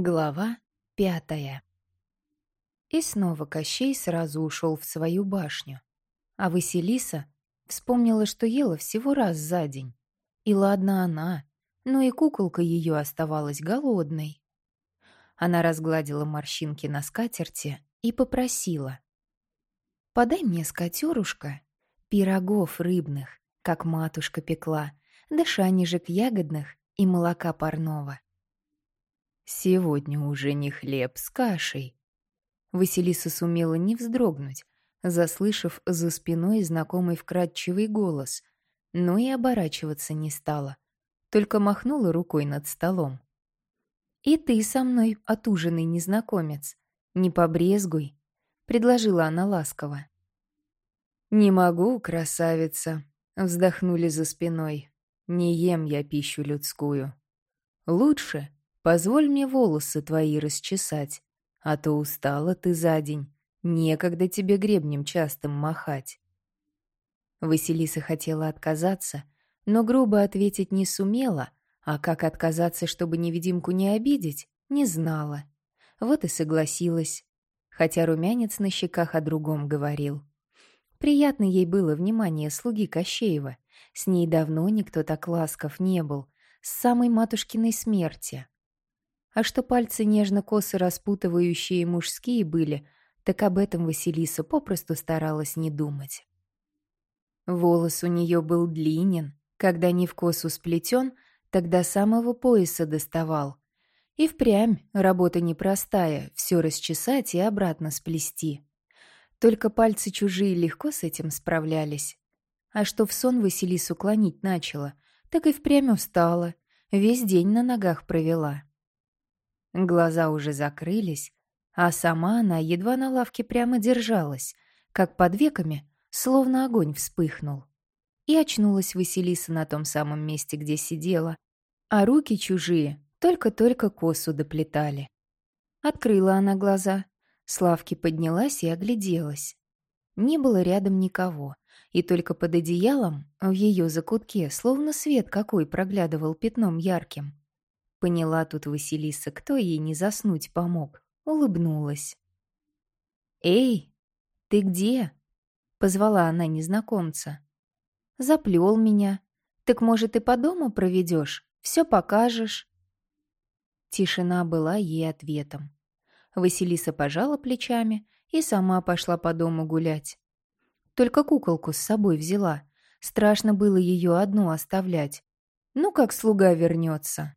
Глава пятая И снова Кощей сразу ушел в свою башню. А Василиса вспомнила, что ела всего раз за день. И ладно она, но и куколка ее оставалась голодной. Она разгладила морщинки на скатерти и попросила. «Подай мне, скатерушка, пирогов рыбных, как матушка пекла, да шанежек ягодных и молока парного». Сегодня уже не хлеб с кашей. Василиса сумела не вздрогнуть, заслышав за спиной знакомый вкрадчивый голос, но и оборачиваться не стала, только махнула рукой над столом. «И ты со мной, отуженный незнакомец, не побрезгуй», — предложила она ласково. «Не могу, красавица», — вздохнули за спиной. «Не ем я пищу людскую. Лучше Позволь мне волосы твои расчесать, а то устала ты за день, некогда тебе гребнем частым махать». Василиса хотела отказаться, но грубо ответить не сумела, а как отказаться, чтобы невидимку не обидеть, не знала. Вот и согласилась, хотя румянец на щеках о другом говорил. Приятно ей было внимание слуги Кощеева. С ней давно никто так ласков не был, с самой матушкиной смерти. А что пальцы нежно-косы распутывающие мужские были, так об этом Василиса попросту старалась не думать. Волос у нее был длинен, когда не в косу сплетен, тогда самого пояса доставал. И впрямь работа непростая, все расчесать и обратно сплести. Только пальцы чужие легко с этим справлялись. А что в сон Василису клонить начала, так и впрямь устала, весь день на ногах провела. Глаза уже закрылись, а сама она едва на лавке прямо держалась, как под веками, словно огонь вспыхнул. И очнулась Василиса на том самом месте, где сидела, а руки чужие только-только косу доплетали. Открыла она глаза, с лавки поднялась и огляделась. Не было рядом никого, и только под одеялом, в ее закутке, словно свет какой проглядывал пятном ярким. Поняла тут Василиса, кто ей не заснуть помог. Улыбнулась. «Эй, ты где?» — позвала она незнакомца. «Заплел меня. Так, может, и по дому проведешь? Все покажешь?» Тишина была ей ответом. Василиса пожала плечами и сама пошла по дому гулять. Только куколку с собой взяла. Страшно было ее одну оставлять. Ну, как слуга вернется.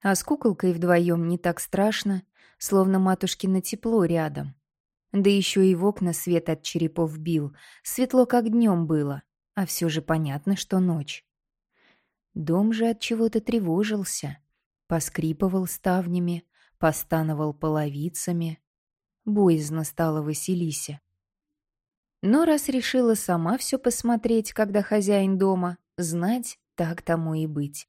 А с куколкой вдвоем не так страшно, словно матушкино тепло рядом. Да еще и в окна свет от черепов бил, светло как днем было, а все же понятно, что ночь. Дом же от чего-то тревожился, поскрипывал ставнями, постановал половицами. Боязно стало Василисе. Но раз решила сама все посмотреть, когда хозяин дома, знать, так тому и быть.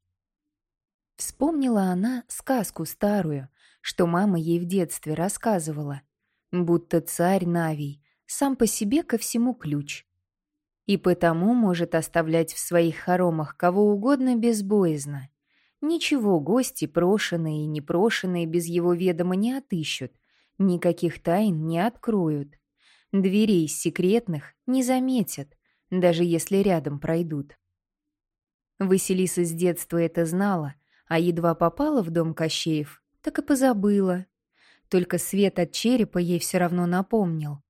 Вспомнила она сказку старую, что мама ей в детстве рассказывала, будто царь Навий сам по себе ко всему ключ. И потому может оставлять в своих хоромах кого угодно безбоязно. Ничего гости, прошенные и непрошенные, без его ведома не отыщут, никаких тайн не откроют. Дверей секретных не заметят, даже если рядом пройдут. Василиса с детства это знала, а едва попала в дом Кощеев, так и позабыла. Только свет от черепа ей все равно напомнил.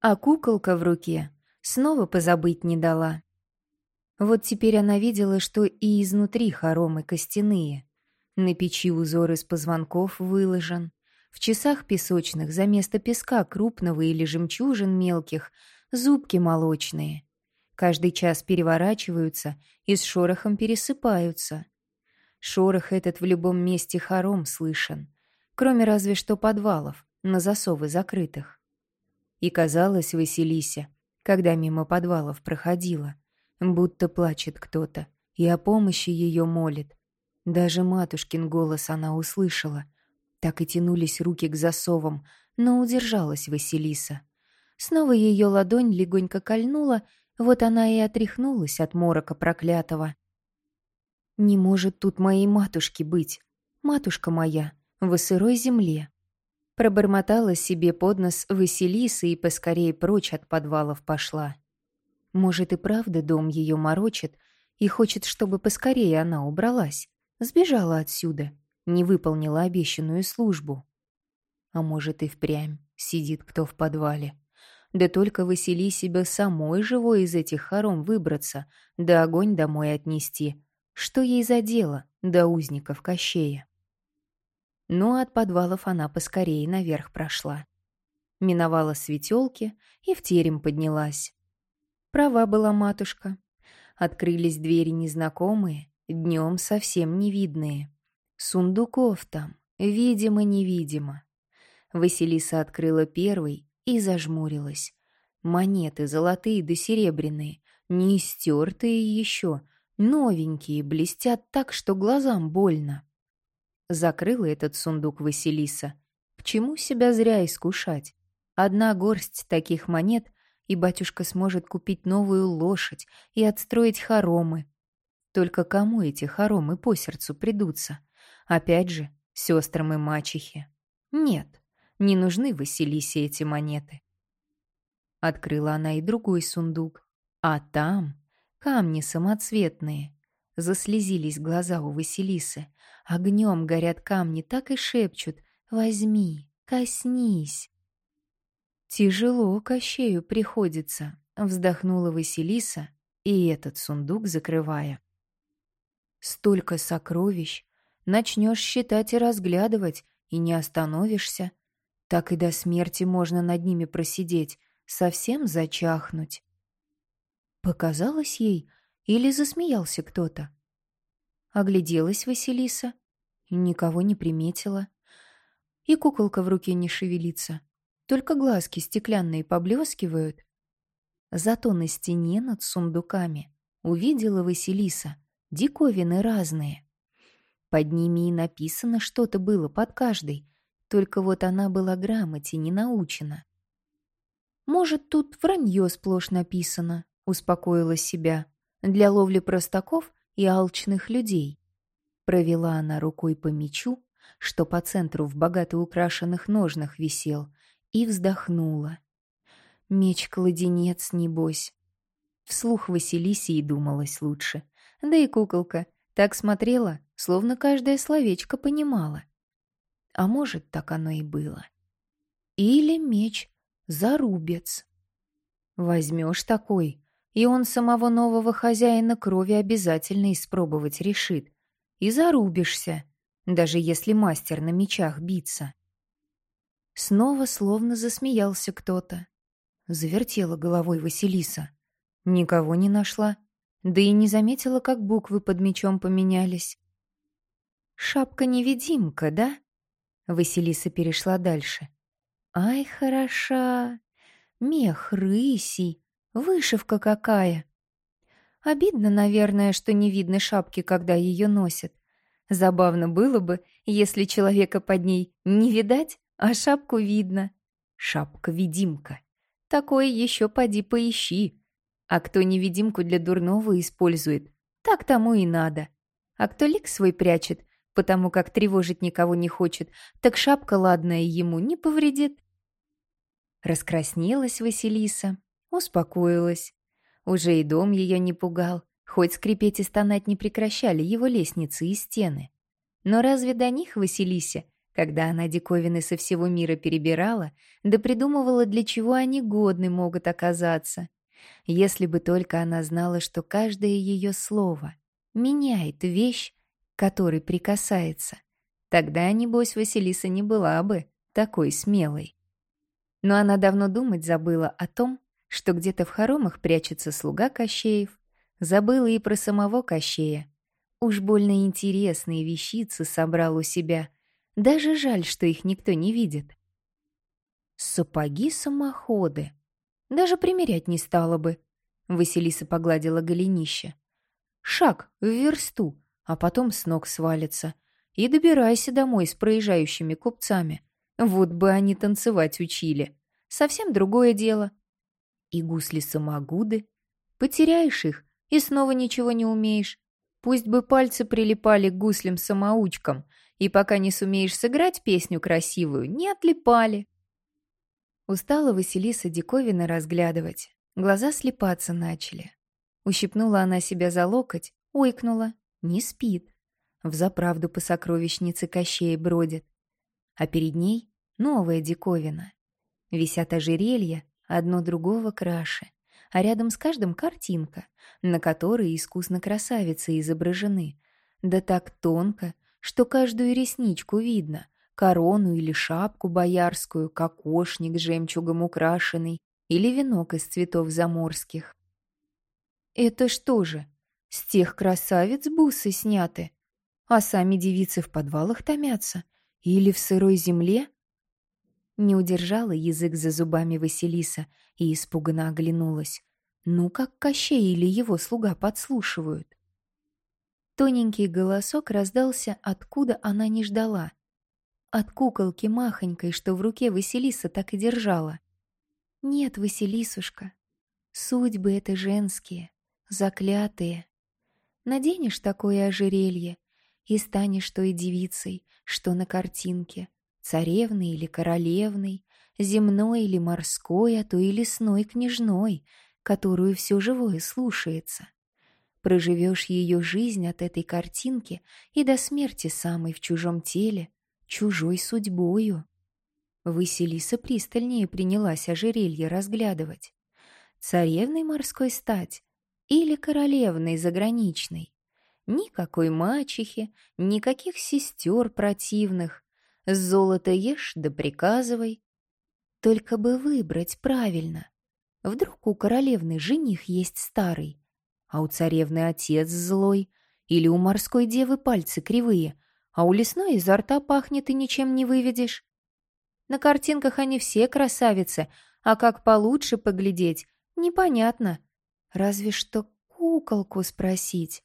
А куколка в руке снова позабыть не дала. Вот теперь она видела, что и изнутри хоромы костяные. На печи узор из позвонков выложен. В часах песочных за место песка крупного или жемчужин мелких зубки молочные. Каждый час переворачиваются и с шорохом пересыпаются. Шорох этот в любом месте хором слышен, кроме разве что подвалов, на засовы закрытых. И казалось Василисе, когда мимо подвалов проходила, будто плачет кто-то и о помощи ее молит. Даже матушкин голос она услышала. Так и тянулись руки к засовам, но удержалась Василиса. Снова ее ладонь легонько кольнула, вот она и отряхнулась от морока проклятого. Не может тут моей матушки быть. Матушка моя, в сырой земле. Пробормотала себе под нос Василиса и поскорее прочь от подвалов пошла. Может, и правда дом ее морочит и хочет, чтобы поскорее она убралась, сбежала отсюда, не выполнила обещанную службу. А может, и впрямь сидит кто в подвале. Да только Василисе бы самой живой из этих хором выбраться, да огонь домой отнести. Что ей за дело до узников Кощея? Ну, от подвалов она поскорее наверх прошла. Миновала светелки и в терем поднялась. Права была матушка. Открылись двери незнакомые, днем совсем невидные. Сундуков там, видимо-невидимо. Василиса открыла первый и зажмурилась. Монеты золотые да серебряные, не истертые еще, новенькие, блестят так, что глазам больно. Закрыла этот сундук Василиса. К чему себя зря искушать? Одна горсть таких монет, и батюшка сможет купить новую лошадь и отстроить хоромы. Только кому эти хоромы по сердцу придутся? Опять же, сестрам и мачехе. Нет, не нужны Василисе эти монеты. Открыла она и другой сундук. А там камни самоцветные. Заслезились глаза у Василисы. Огнем горят камни, так и шепчут «Возьми, коснись». «Тяжело Кощею приходится», — вздохнула Василиса, и этот сундук закрывая. «Столько сокровищ! Начнешь считать и разглядывать, и не остановишься. Так и до смерти можно над ними просидеть, совсем зачахнуть». Показалось ей, или засмеялся кто-то? Огляделась Василиса, никого не приметила. И куколка в руке не шевелится, только глазки стеклянные поблескивают. Зато на стене над сундуками увидела Василиса диковины разные. Под ними и написано что-то было под каждой, только вот она была грамоте не научена. «Может, тут вранье сплошь написано», — успокоила себя для ловли простаков и алчных людей. Провела она рукой по мечу, что по центру в богато украшенных ножнах висел, и вздохнула. Меч-кладенец, небось. Вслух Василисе и думалось лучше. Да и куколка так смотрела, словно каждое словечко понимала. А может, так оно и было. Или меч зарубец. Возьмешь такой, и он самого нового хозяина крови обязательно испробовать решит. И зарубишься, даже если мастер на мечах биться. Снова словно засмеялся кто-то. Завертела головой Василиса. Никого не нашла, да и не заметила, как буквы под мечом поменялись. «Шапка-невидимка, да?» Василиса перешла дальше. «Ай, хороша! Мех рысий, Вышивка какая! Обидно, наверное, что не видно шапки, когда ее носят. Забавно было бы, если человека под ней не видать, а шапку видно. Шапка-видимка. Такое еще поди поищи. А кто невидимку для дурного использует, так тому и надо. А кто лик свой прячет, потому как тревожить никого не хочет, так шапка ладная ему не повредит. Раскраснелась Василиса, Успокоилась. Уже и дом ее не пугал, хоть скрипеть и стонать не прекращали его лестницы и стены. Но разве до них Василисе, когда она диковины со всего мира перебирала, да придумывала, для чего они годны могут оказаться? Если бы только она знала, что каждое ее слово меняет вещь, к которой прикасается, тогда, небось, Василиса не была бы такой смелой. Но она давно думать забыла о том, что где-то в хоромах прячется слуга Кощеев. Забыла и про самого Кощея. Уж больно интересные вещицы собрал у себя. Даже жаль, что их никто не видит. Сапоги-самоходы. Даже примерять не стала бы. Василиса погладила голенище. Шаг в версту, а потом с ног свалится. И добирайся домой с проезжающими купцами. Вот бы они танцевать учили. Совсем другое дело и гусли-самогуды. Потеряешь их, и снова ничего не умеешь. Пусть бы пальцы прилипали к гуслям-самоучкам, и пока не сумеешь сыграть песню красивую, не отлипали. Устала Василиса диковина разглядывать. Глаза слепаться начали. Ущипнула она себя за локоть, ойкнула. Не спит. Взаправду по сокровищнице Кощей бродит. А перед ней новая диковина. Висят ожерелья, одно другого краше, а рядом с каждым картинка, на которой искусно красавицы изображены. Да так тонко, что каждую ресничку видно, корону или шапку боярскую, кокошник жемчугом украшенный или венок из цветов заморских. Это что же, с тех красавиц бусы сняты? А сами девицы в подвалах томятся? Или в сырой земле? Не удержала язык за зубами Василиса и испуганно оглянулась. Ну, как Кощей или его слуга подслушивают. Тоненький голосок раздался, откуда она не ждала. От куколки махонькой, что в руке Василиса так и держала. «Нет, Василисушка, судьбы это женские, заклятые. Наденешь такое ожерелье и станешь той девицей, что на картинке, царевной или королевной, земной или морской, а то и лесной княжной, которую все живое слушается. Проживешь ее жизнь от этой картинки и до смерти самой в чужом теле, чужой судьбою. Василиса пристальнее принялась ожерелье разглядывать. Царевной морской стать или королевной заграничной? Никакой мачехи, никаких сестер противных, Золото ешь да приказывай. Только бы выбрать правильно. Вдруг у королевны жених есть старый, а у царевны отец злой, или у морской девы пальцы кривые, а у лесной изо рта пахнет и ничем не выведешь. На картинках они все красавицы, а как получше поглядеть, непонятно. Разве что куколку спросить.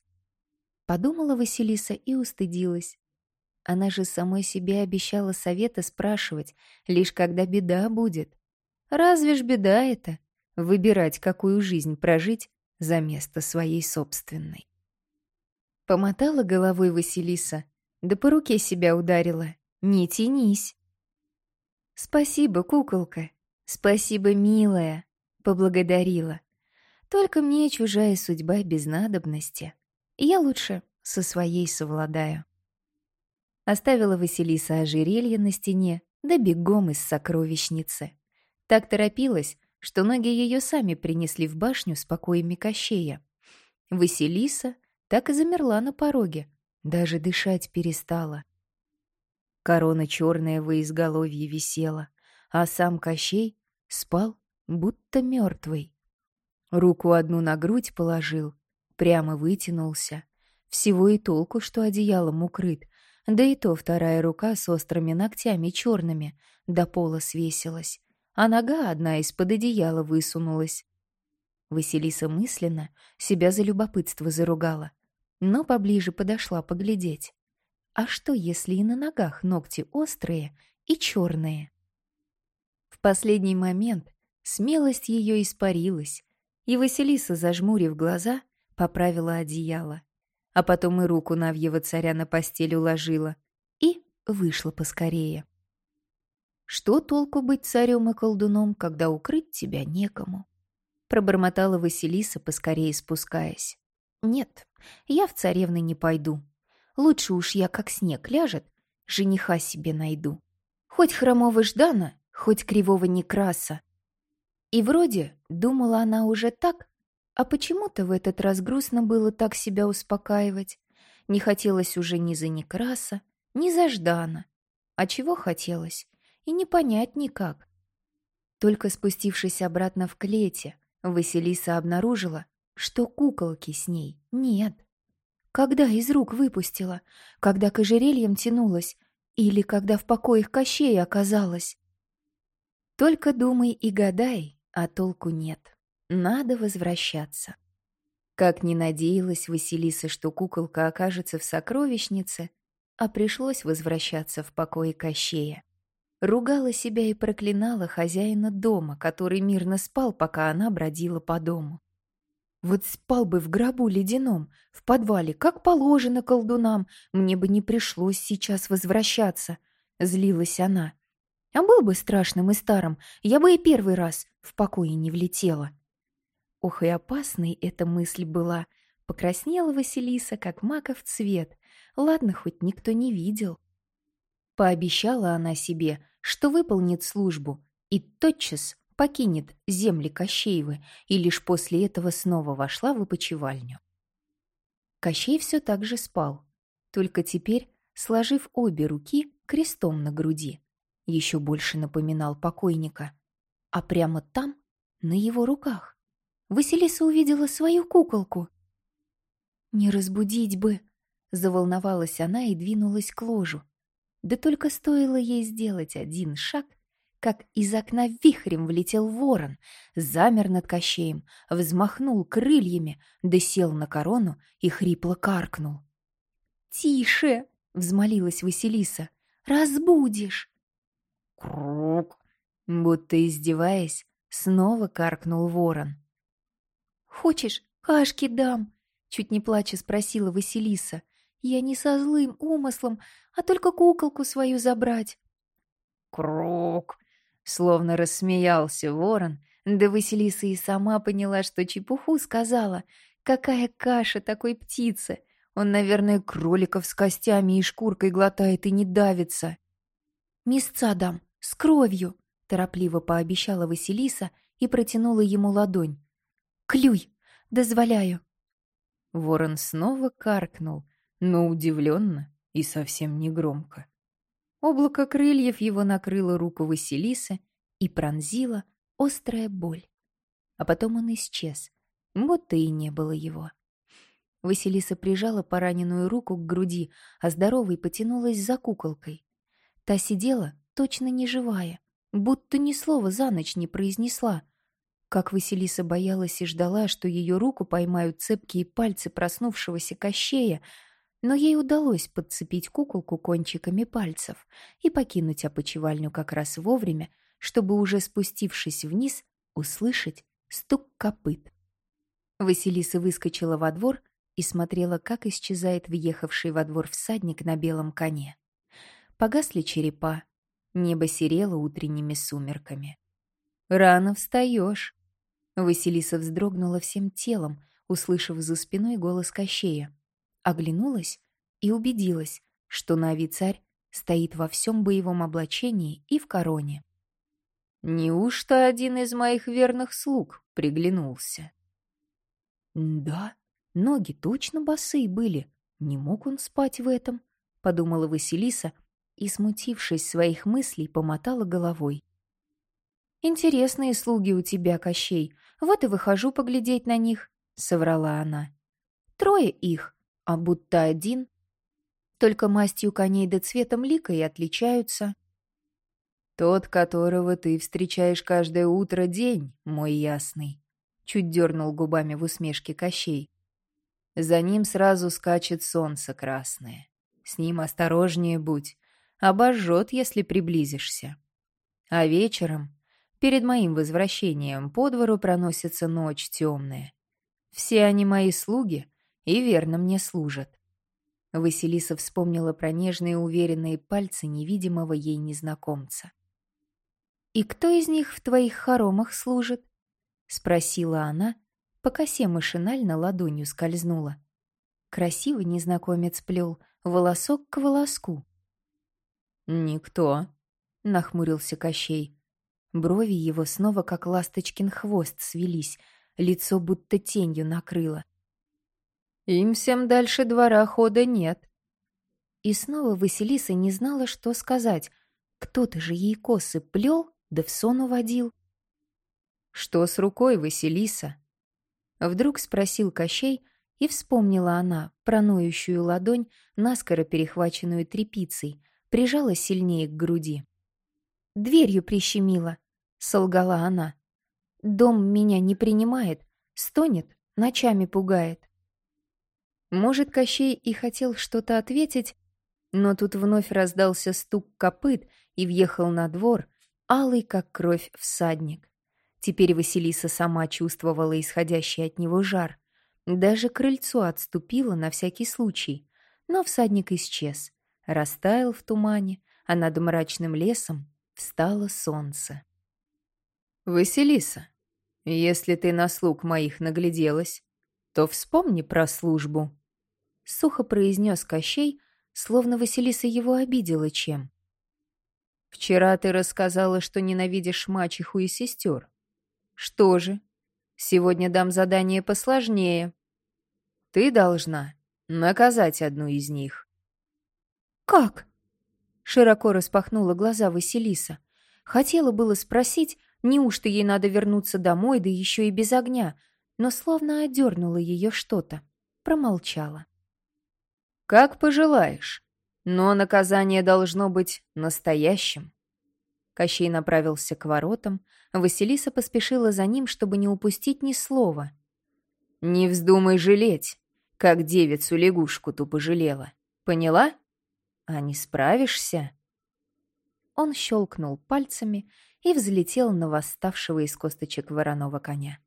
Подумала Василиса и устыдилась. Она же самой себе обещала совета спрашивать, лишь когда беда будет. Разве ж беда это? Выбирать, какую жизнь прожить за место своей собственной. Помотала головой Василиса, да по руке себя ударила. Не тянись. «Спасибо, куколка. Спасибо, милая», — поблагодарила. «Только мне чужая судьба без надобности. Я лучше со своей совладаю». Оставила Василиса ожерелье на стене, да бегом из сокровищницы. Так торопилась, что ноги ее сами принесли в башню с покоями Кощея. Василиса так и замерла на пороге, даже дышать перестала. Корона черная во изголовье висела, а сам Кощей спал, будто мертвый. Руку одну на грудь положил, прямо вытянулся. Всего и толку, что одеялом укрыт, да и то вторая рука с острыми ногтями черными до пола свесилась, а нога одна из-под одеяла высунулась. Василиса мысленно себя за любопытство заругала, но поближе подошла поглядеть. А что, если и на ногах ногти острые и черные? В последний момент смелость ее испарилась, и Василиса, зажмурив глаза, поправила одеяло а потом и руку Навьего царя на постель уложила и вышла поскорее. Что толку быть царем и колдуном, когда укрыть тебя некому? Пробормотала Василиса, поскорее спускаясь. Нет, я в царевны не пойду. Лучше уж я, как снег ляжет, жениха себе найду. Хоть хромого Ждана, хоть кривого Некраса. И вроде думала она уже так, а почему-то в этот раз грустно было так себя успокаивать. Не хотелось уже ни за Некраса, ни за Ждана. А чего хотелось? И не понять никак. Только спустившись обратно в клете, Василиса обнаружила, что куколки с ней нет. Когда из рук выпустила? Когда к ожерельям тянулась? Или когда в покоях Кощей оказалась? Только думай и гадай, а толку нет. Надо возвращаться. Как ни надеялась Василиса, что куколка окажется в сокровищнице, а пришлось возвращаться в покое Кощея. Ругала себя и проклинала хозяина дома, который мирно спал, пока она бродила по дому. Вот спал бы в гробу ледяном, в подвале, как положено колдунам, мне бы не пришлось сейчас возвращаться, — злилась она. А был бы страшным и старым, я бы и первый раз в покое не влетела. Ох, и опасной эта мысль была. Покраснела Василиса, как маков цвет. Ладно, хоть никто не видел. Пообещала она себе, что выполнит службу, и тотчас покинет земли Кощеевы, и лишь после этого снова вошла в опочивальню. Кощей все так же спал, только теперь, сложив обе руки крестом на груди, еще больше напоминал покойника. А прямо там, на его руках, Василиса увидела свою куколку. «Не разбудить бы!» — заволновалась она и двинулась к ложу. Да только стоило ей сделать один шаг, как из окна вихрем влетел ворон, замер над кощеем, взмахнул крыльями, да сел на корону и хрипло каркнул. «Тише!» — взмолилась Василиса. «Разбудишь!» «Круг!» Будто издеваясь, снова каркнул ворон. «Хочешь, кашки дам?» Чуть не плача спросила Василиса. «Я не со злым умыслом, а только куколку свою забрать». «Круг!» Словно рассмеялся ворон, да Василиса и сама поняла, что чепуху сказала. Какая каша такой птицы! Он, наверное, кроликов с костями и шкуркой глотает и не давится. «Мясца дам, с кровью!» — торопливо пообещала Василиса и протянула ему ладонь. «Клюй! Дозволяю!» Ворон снова каркнул, но удивленно и совсем негромко. Облако крыльев его накрыло руку Василисы и пронзила острая боль. А потом он исчез, будто и не было его. Василиса прижала пораненную руку к груди, а здоровой потянулась за куколкой. Та сидела, точно не живая, будто ни слова за ночь не произнесла, как Василиса боялась и ждала, что ее руку поймают цепкие пальцы проснувшегося кощея, но ей удалось подцепить куколку кончиками пальцев и покинуть опочивальню как раз вовремя, чтобы уже спустившись вниз, услышать стук копыт. Василиса выскочила во двор и смотрела, как исчезает въехавший во двор всадник на белом коне. Погасли черепа, небо серело утренними сумерками. «Рано встаешь», Василиса вздрогнула всем телом, услышав за спиной голос Кощея. Оглянулась и убедилась, что Нави-царь стоит во всем боевом облачении и в короне. «Неужто один из моих верных слуг приглянулся?» «Да, ноги точно босые были. Не мог он спать в этом», — подумала Василиса и, смутившись своих мыслей, помотала головой. «Интересные слуги у тебя, Кощей. Вот и выхожу поглядеть на них», — соврала она. «Трое их, а будто один. Только мастью коней да цветом лика и отличаются». «Тот, которого ты встречаешь каждое утро день, мой ясный», — чуть дернул губами в усмешке Кощей. «За ним сразу скачет солнце красное. С ним осторожнее будь, обожжет, если приблизишься. А вечером Перед моим возвращением по двору проносится ночь темная. Все они мои слуги и верно мне служат. Василиса вспомнила про нежные уверенные пальцы невидимого ей незнакомца. «И кто из них в твоих хоромах служит?» — спросила она, по косе машинально ладонью скользнула. Красиво незнакомец плел, волосок к волоску. «Никто», — нахмурился Кощей. Брови его снова как ласточкин хвост свелись, лицо будто тенью накрыло. «Им всем дальше двора хода нет». И снова Василиса не знала, что сказать. Кто-то же ей косы плел, да в сон уводил. «Что с рукой, Василиса?» Вдруг спросил Кощей, и вспомнила она проноющую ладонь, наскоро перехваченную тряпицей, прижала сильнее к груди. «Дверью прищемила», — солгала она. «Дом меня не принимает, стонет, ночами пугает». Может, Кощей и хотел что-то ответить, но тут вновь раздался стук копыт и въехал на двор, алый, как кровь, всадник. Теперь Василиса сама чувствовала исходящий от него жар. Даже крыльцо отступило на всякий случай, но всадник исчез, растаял в тумане, а над мрачным лесом встало солнце. «Василиса, если ты на слуг моих нагляделась, то вспомни про службу», — сухо произнес Кощей, словно Василиса его обидела чем. «Вчера ты рассказала, что ненавидишь мачеху и сестер. Что же, сегодня дам задание посложнее. Ты должна наказать одну из них». «Как?» — широко распахнула глаза Василиса. Хотела было спросить, Неужто ей надо вернуться домой, да еще и без огня? Но словно одернула ее что-то. Промолчала. «Как пожелаешь, но наказание должно быть настоящим». Кощей направился к воротам, Василиса поспешила за ним, чтобы не упустить ни слова. «Не вздумай жалеть, как девицу-лягушку ту пожалела. Поняла? А не справишься?» Он щелкнул пальцами, и взлетел на восставшего из косточек вороного коня.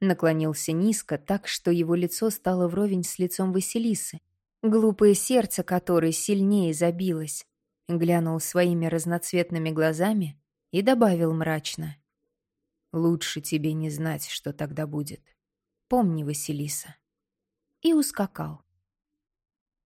Наклонился низко, так что его лицо стало вровень с лицом Василисы, глупое сердце которой сильнее забилось. Глянул своими разноцветными глазами и добавил мрачно. «Лучше тебе не знать, что тогда будет. Помни, Василиса». И ускакал.